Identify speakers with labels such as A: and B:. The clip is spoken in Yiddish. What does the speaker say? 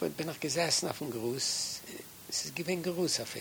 A: Ich bin noch gesessen auf dem Gruß. Es ist gewinn Gruß auf